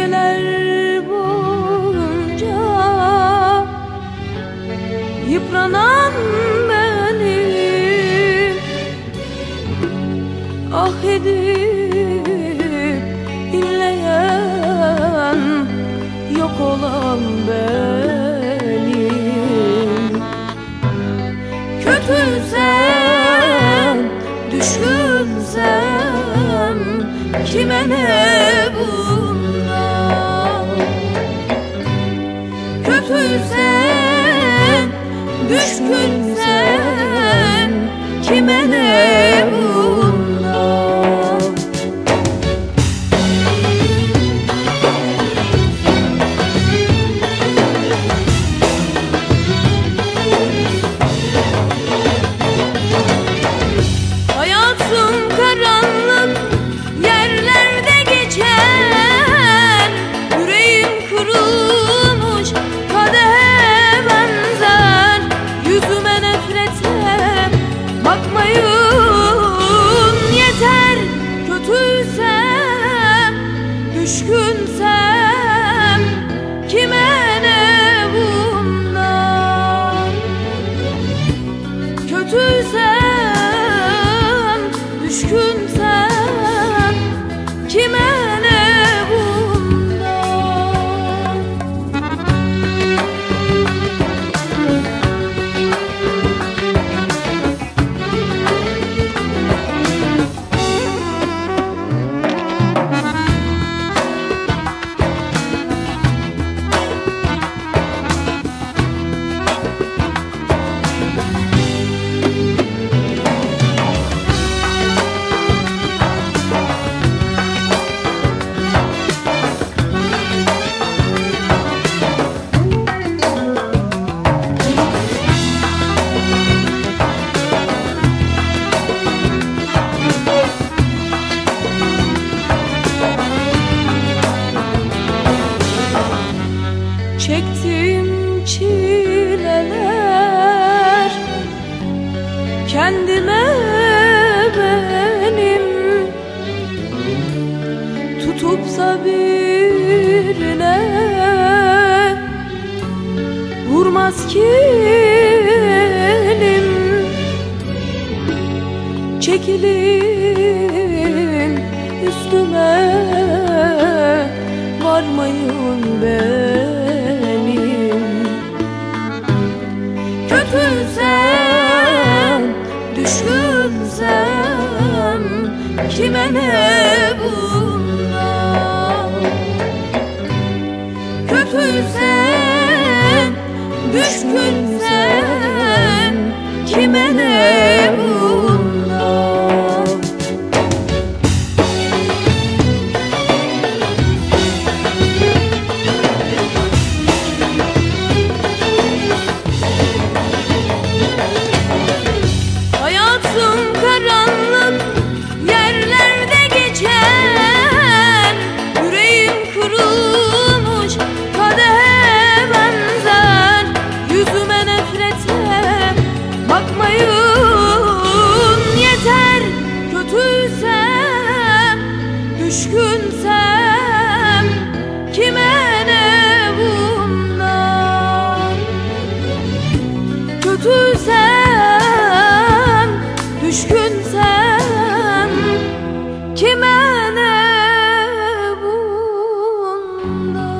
Geceler boyunca yıpranan benim Ah edip inleyen yok olan benim. Kötüysem, düşkünsem kime ne düşkünsen kime ne Kötüysem, düşkünsem kendime benim. Tutupsa birine vurmaz ki elim. Çekilin üstüme varmayın benim kime ne düşkünsem kime ne bundan? Kötüysem, düşkünsem kime ne bundan?